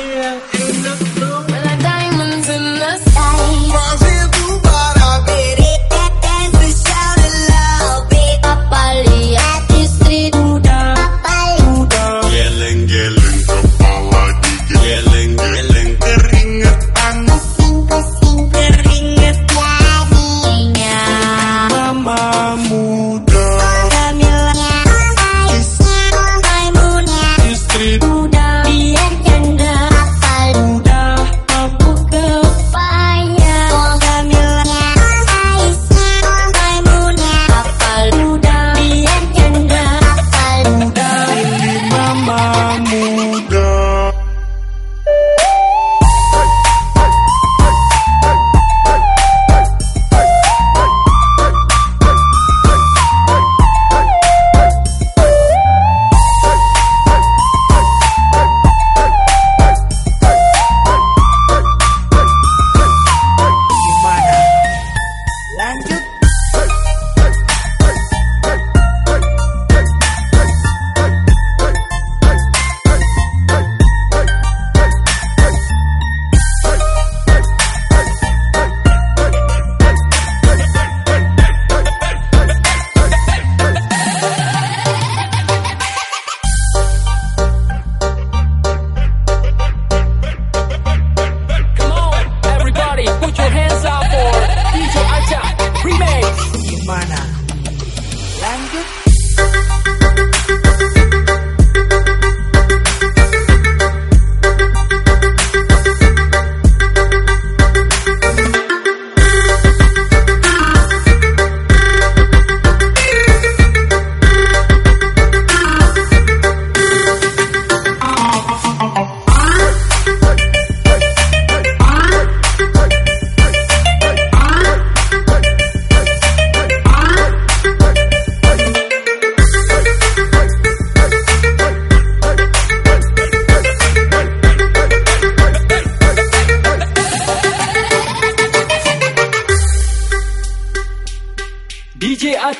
Yeah, in the blue. Well, diamonds in the sky.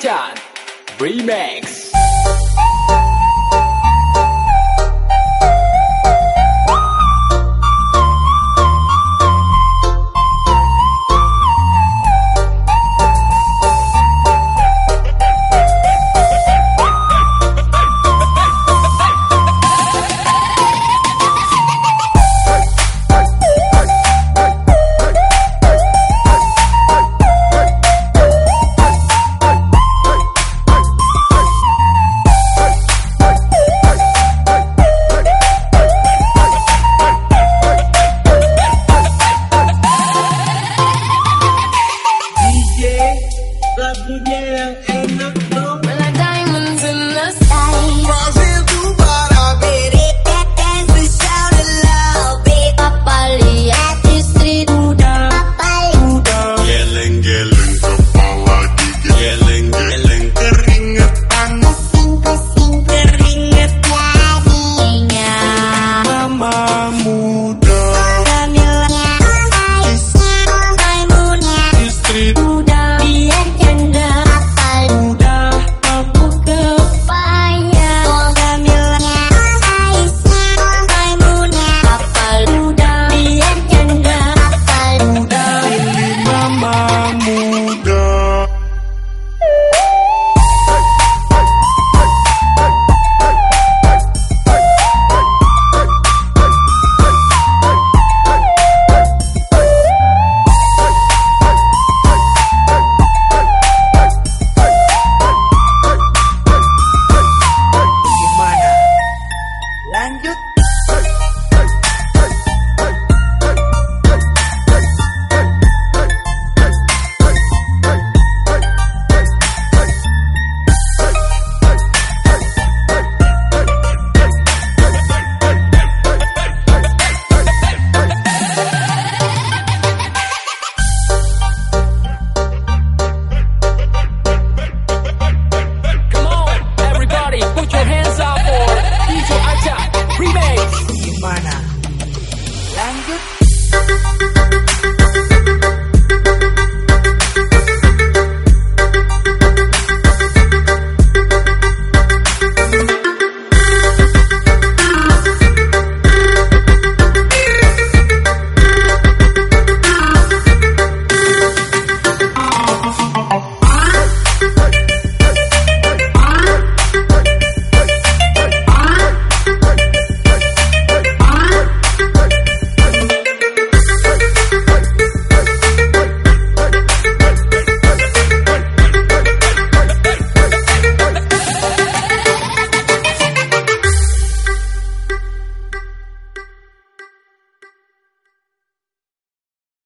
Sultan Remix. right nigga.